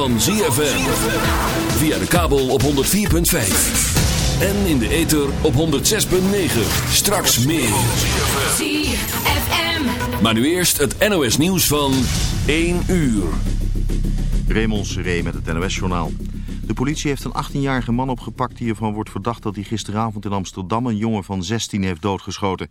van ZFM. Via de kabel op 104.5. En in de ether op 106.9. Straks meer. ZFM. Maar nu eerst het NOS nieuws van 1 uur. Raymond Seré met het NOS-journaal. De politie heeft een 18-jarige man opgepakt die ervan wordt verdacht dat hij gisteravond in Amsterdam een jongen van 16 heeft doodgeschoten.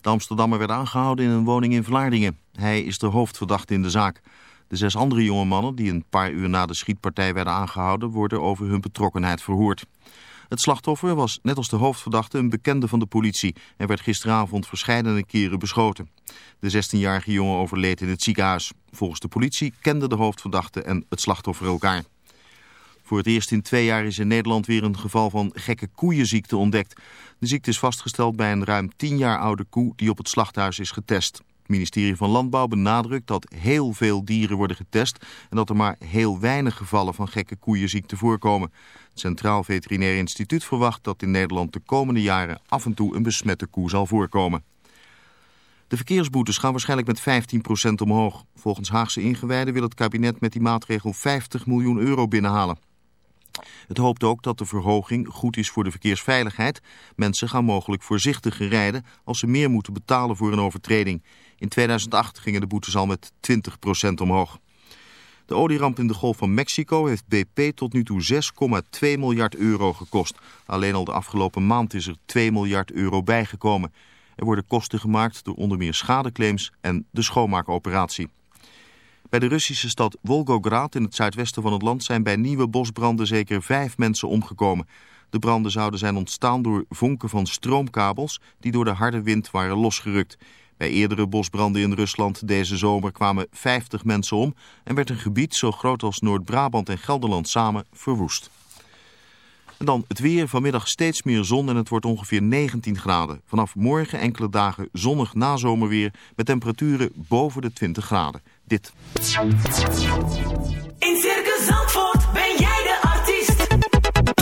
De Amsterdammer werd aangehouden in een woning in Vlaardingen. Hij is de hoofdverdachte in de zaak. De zes andere jonge mannen die een paar uur na de schietpartij werden aangehouden worden over hun betrokkenheid verhoord. Het slachtoffer was net als de hoofdverdachte een bekende van de politie en werd gisteravond verscheidene keren beschoten. De 16-jarige jongen overleed in het ziekenhuis. Volgens de politie kenden de hoofdverdachte en het slachtoffer elkaar. Voor het eerst in twee jaar is in Nederland weer een geval van gekke koeienziekte ontdekt. De ziekte is vastgesteld bij een ruim 10 jaar oude koe die op het slachthuis is getest. Ministerie van Landbouw benadrukt dat heel veel dieren worden getest... en dat er maar heel weinig gevallen van gekke koeienziekte voorkomen. Het Centraal Veterinair Instituut verwacht dat in Nederland de komende jaren af en toe een besmette koe zal voorkomen. De verkeersboetes gaan waarschijnlijk met 15% omhoog. Volgens Haagse ingewijden wil het kabinet met die maatregel 50 miljoen euro binnenhalen. Het hoopt ook dat de verhoging goed is voor de verkeersveiligheid. Mensen gaan mogelijk voorzichtiger rijden als ze meer moeten betalen voor een overtreding. In 2008 gingen de boetes al met 20% omhoog. De olieramp in de Golf van Mexico heeft BP tot nu toe 6,2 miljard euro gekost. Alleen al de afgelopen maand is er 2 miljard euro bijgekomen. Er worden kosten gemaakt door onder meer schadeclaims en de schoonmaakoperatie. Bij de Russische stad Volgograd in het zuidwesten van het land zijn bij nieuwe bosbranden zeker vijf mensen omgekomen. De branden zouden zijn ontstaan door vonken van stroomkabels die door de harde wind waren losgerukt. Bij eerdere bosbranden in Rusland deze zomer kwamen 50 mensen om en werd een gebied zo groot als Noord-Brabant en Gelderland samen verwoest. En dan het weer, vanmiddag steeds meer zon en het wordt ongeveer 19 graden. Vanaf morgen enkele dagen zonnig nazomerweer met temperaturen boven de 20 graden. Dit.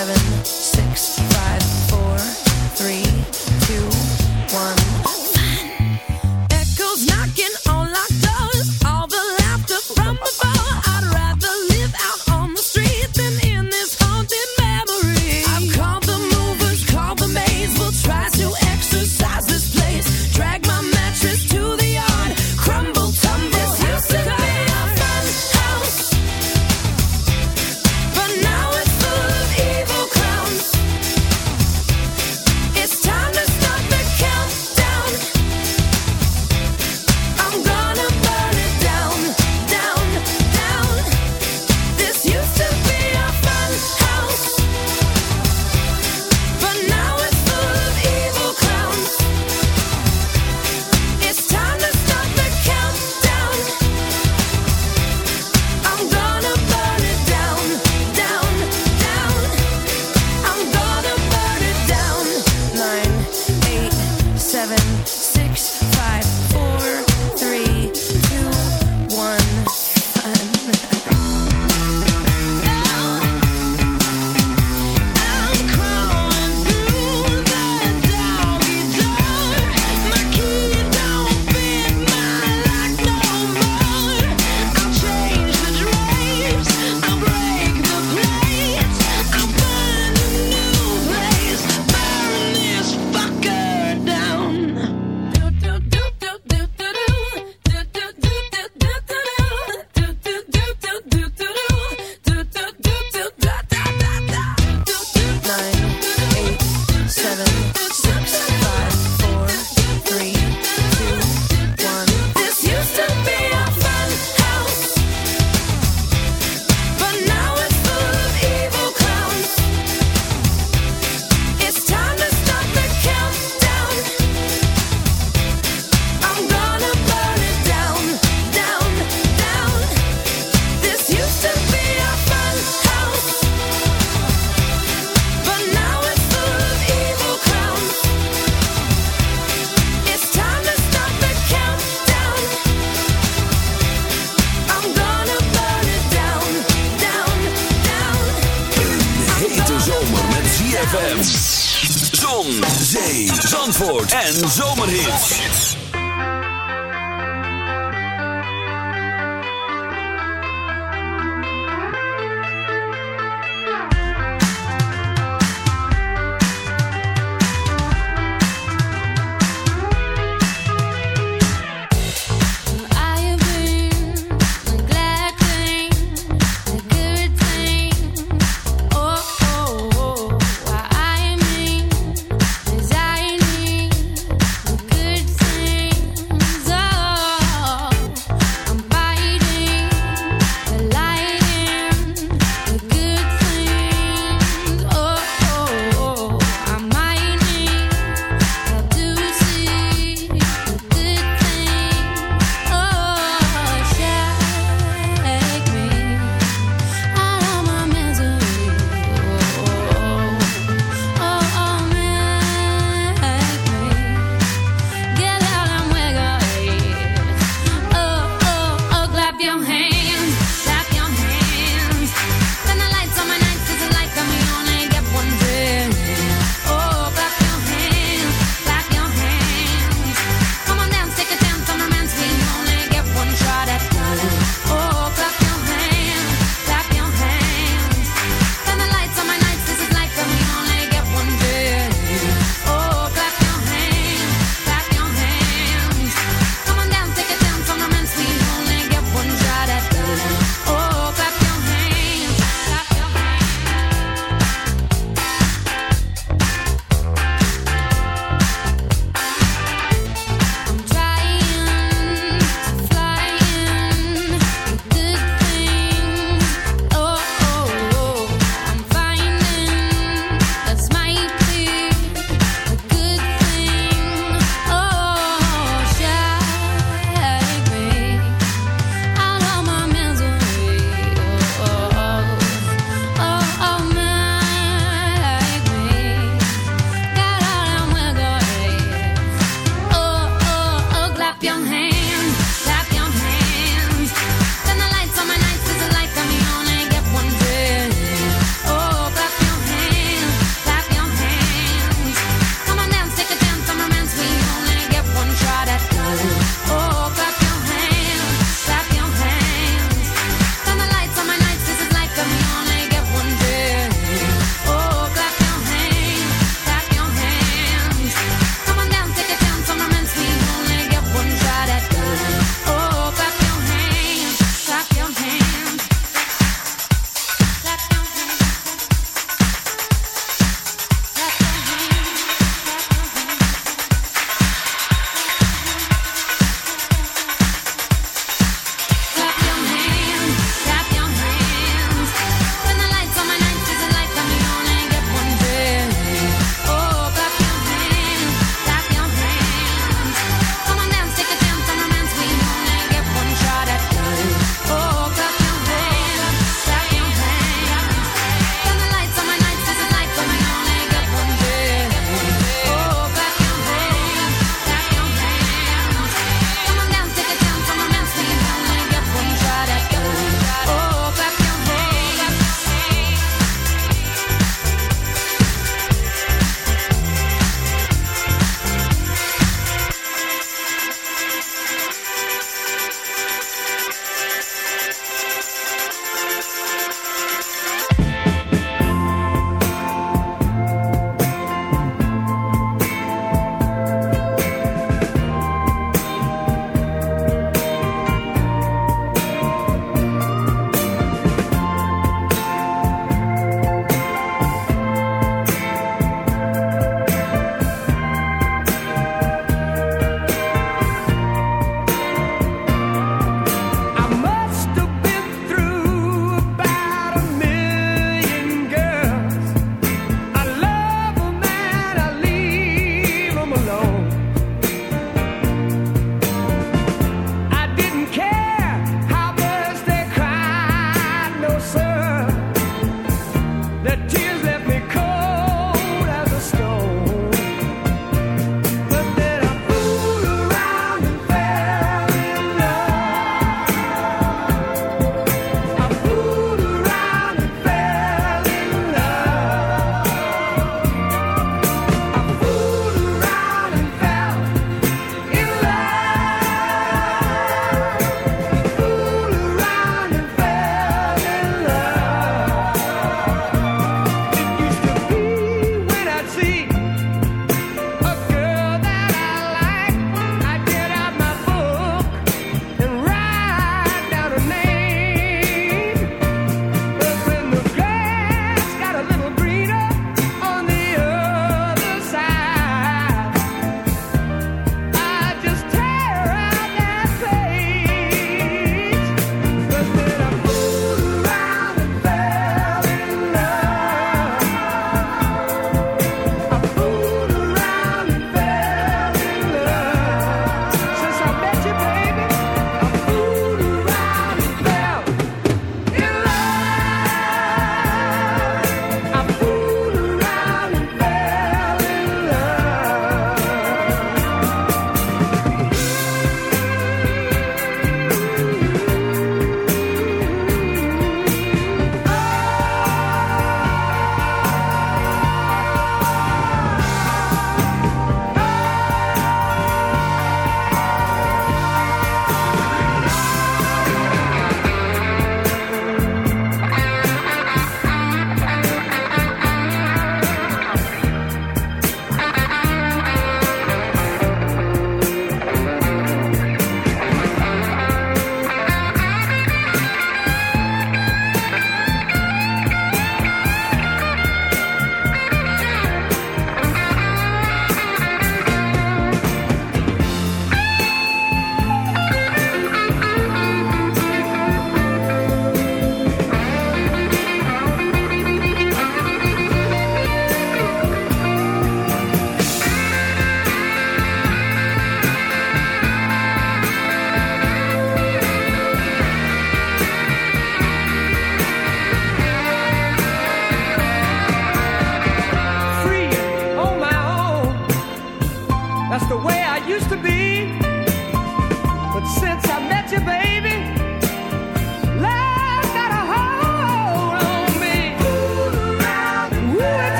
seven.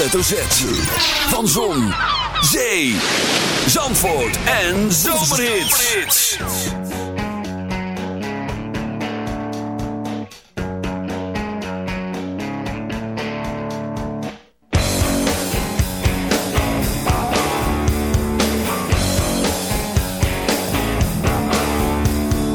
Hoofdletter Z. Van Zon, Zee, Zandvoort en Zomerhits.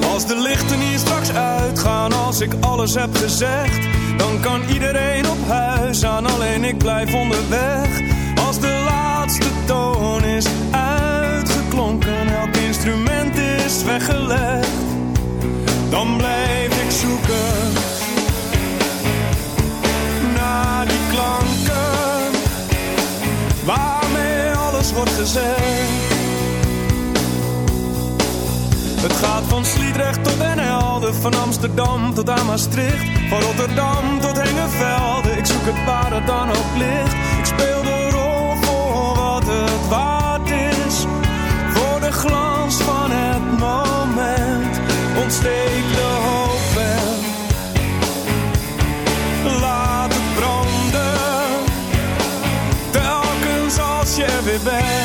Als de lichten hier straks uitgaan, als ik alles heb gezegd, dan kan iedereen op huis aan, alleen ik blijf onderweg. Als de laatste toon is uitgeklonken, elk instrument is weggelegd, dan blijf ik zoeken naar die klanken waarmee alles wordt gezegd. Het gaat van Sliedrecht tot Den van Amsterdam tot aan Maastricht, van Rotterdam tot Hengevelde. Ik zoek het waar het dan ook ligt. Ik speel de rol voor wat het waard is, voor de glans van het moment. Ontsteek de hoop en laat het branden, telkens als je er weer bent.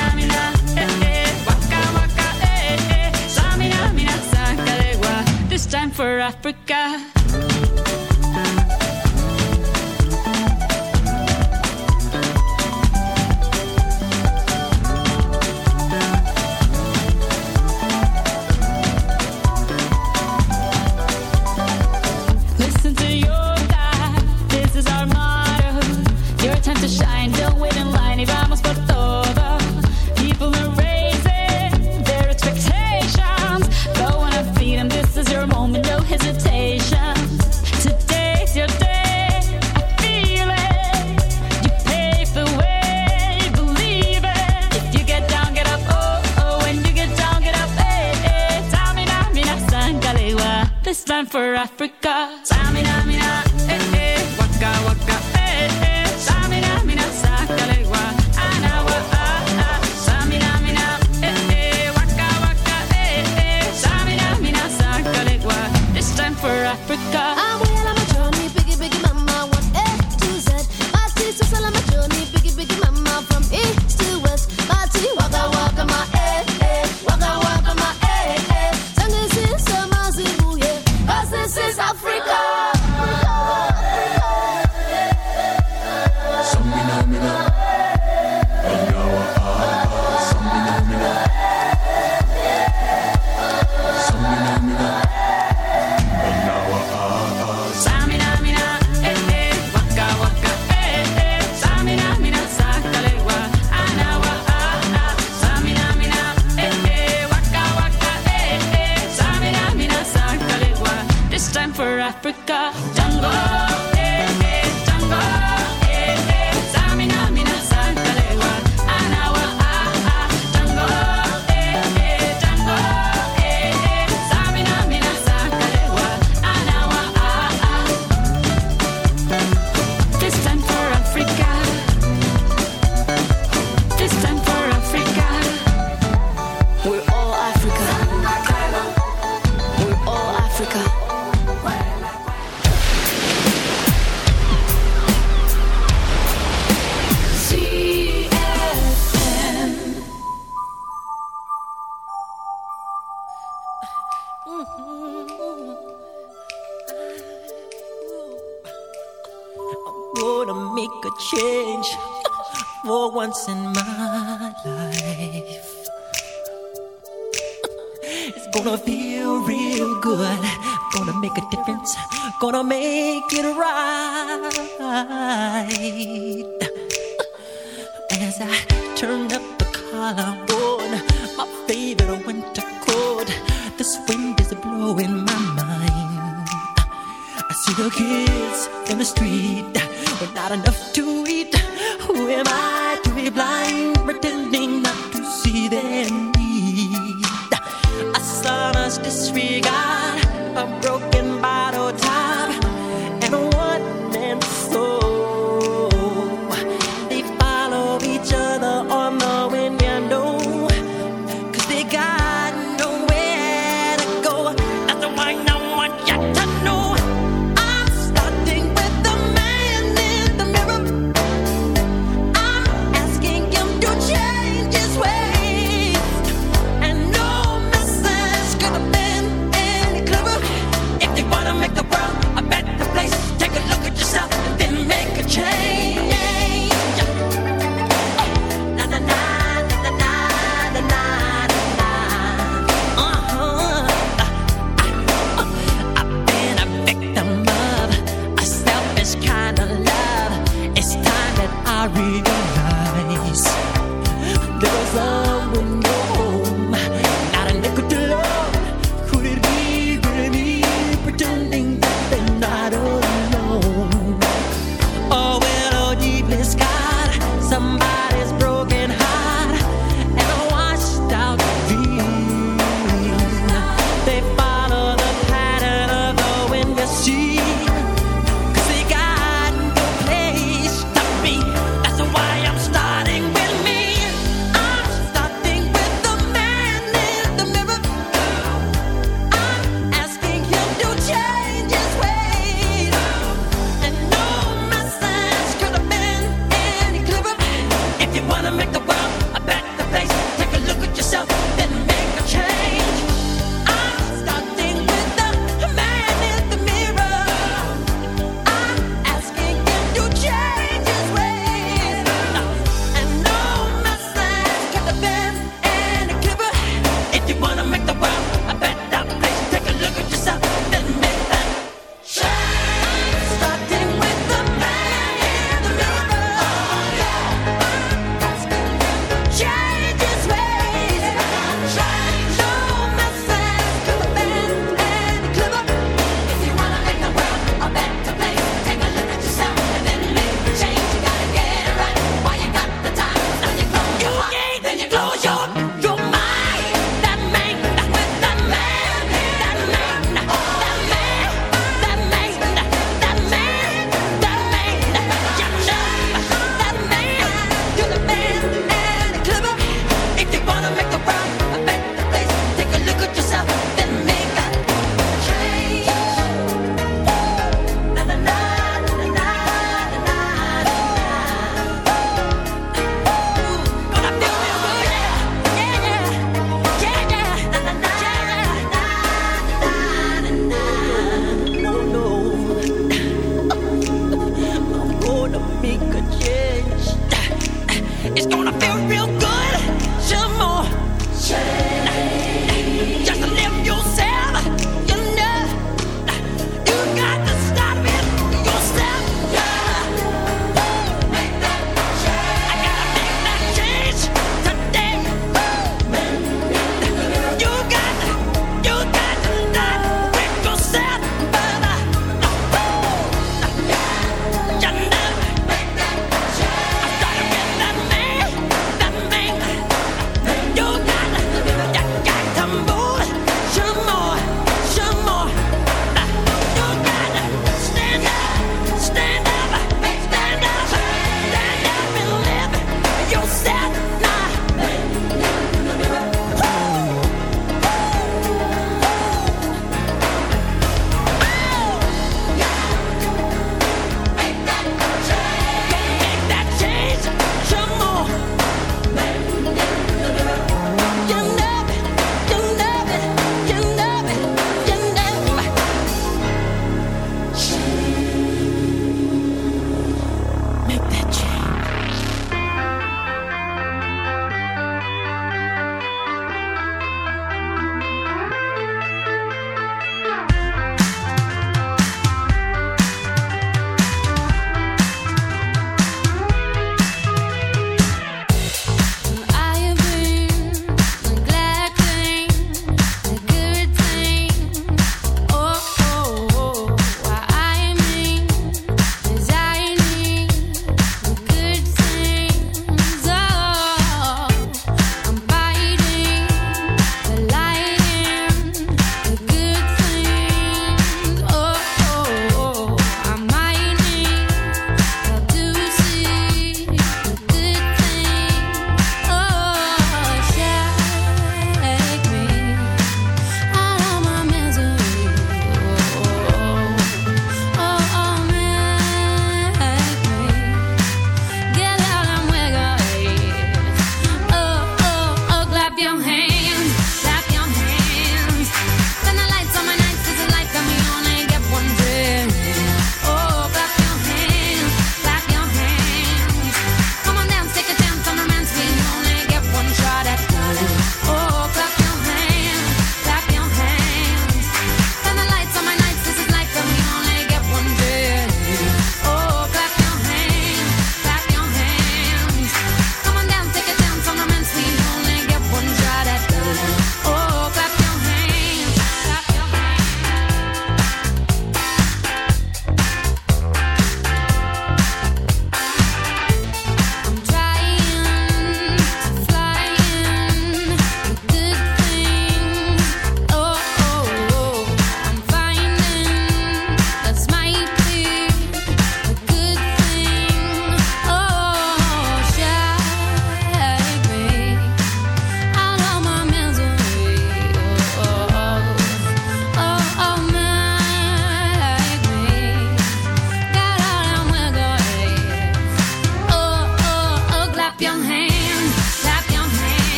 for Africa. traffic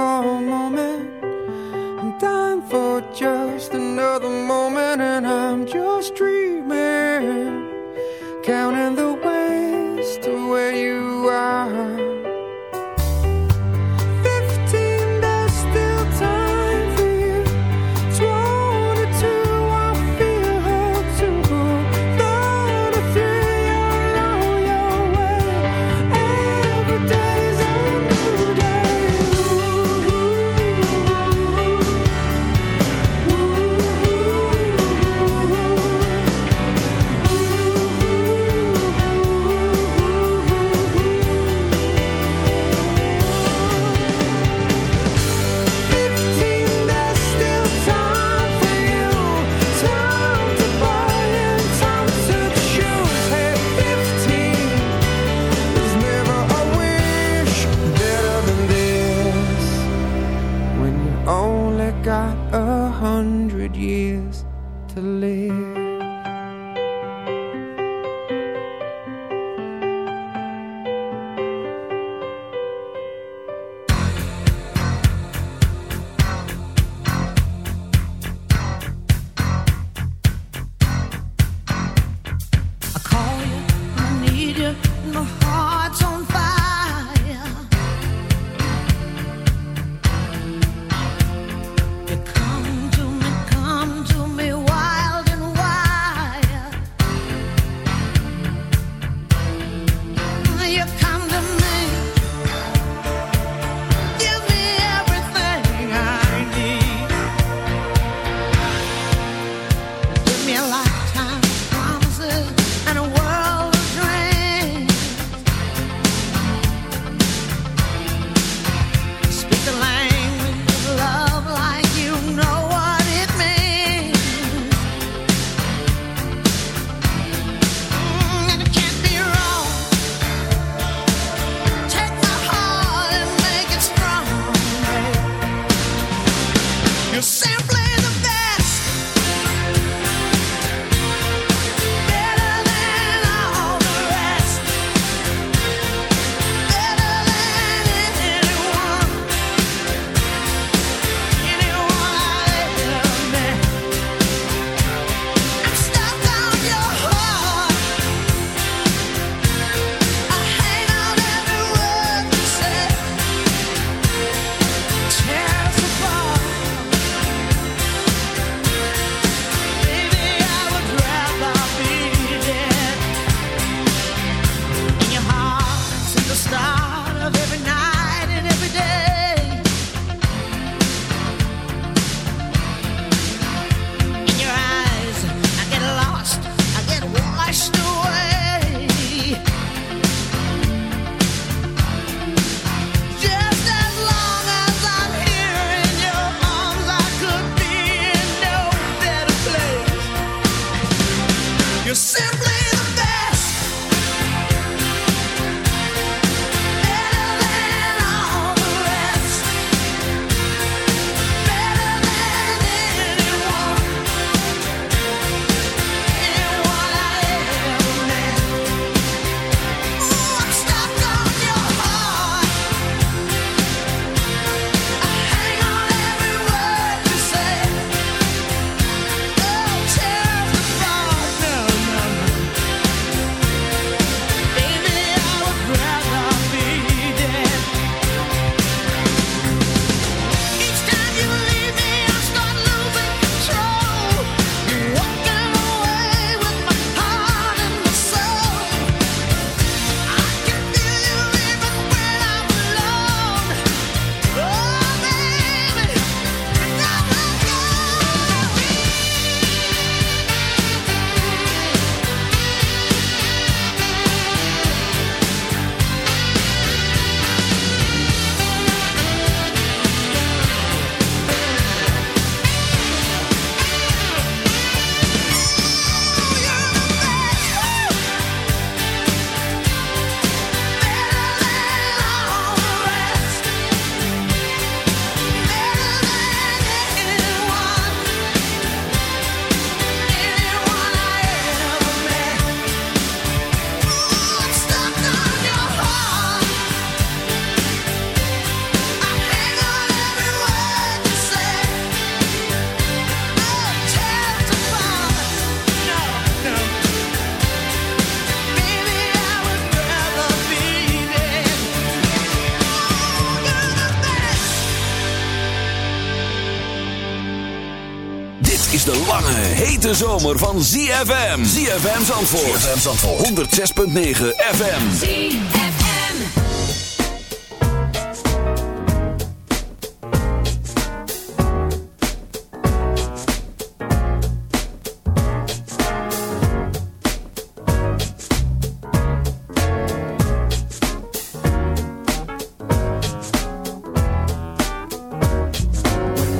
Oh. Hete zomer van ZFM. ZFM Zandvoort. ZFM Zandvoort. 106.9 FM. ZFM.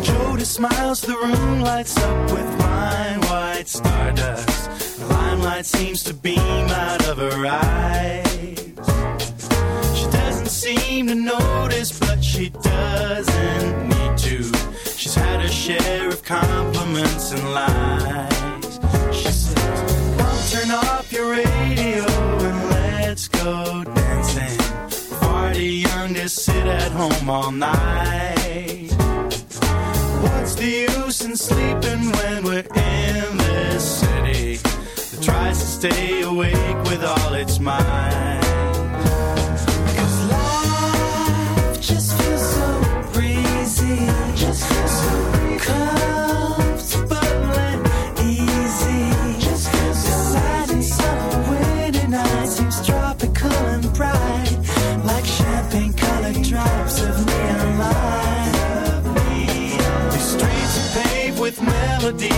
Jody smiles, the room lights up with seems to beam out of her eyes. She doesn't seem to notice, but she doesn't need to. She's had her share of compliments and lies. She says, Come turn off your radio and let's go dancing. Far too young to sit at home all night. What's the use in sleeping when we're in this city tries to stay awake with all its might? 'Cause life just feels so breezy, just feels so comfortable and easy. Just feels so Deciding summer winter night seems tropical and bright, like champagne colored drops of neon light. These streets are paved with melodies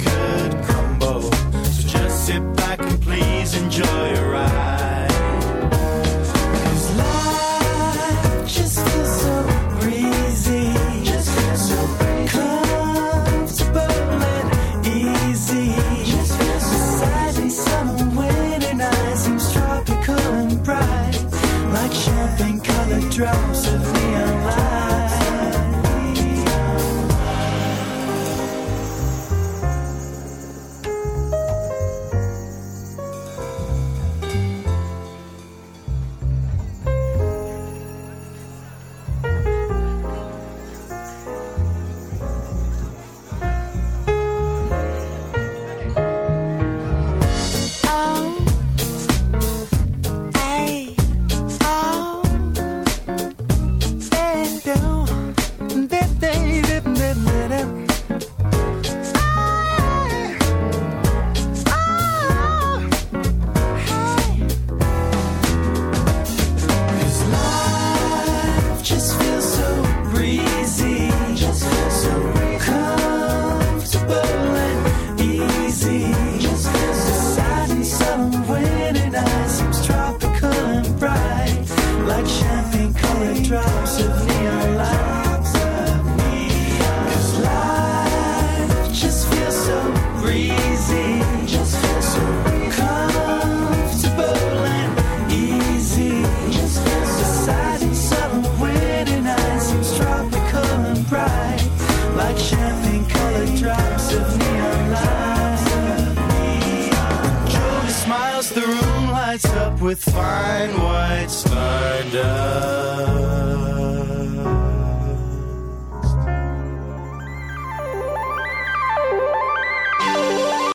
sit back and please enjoy a ride.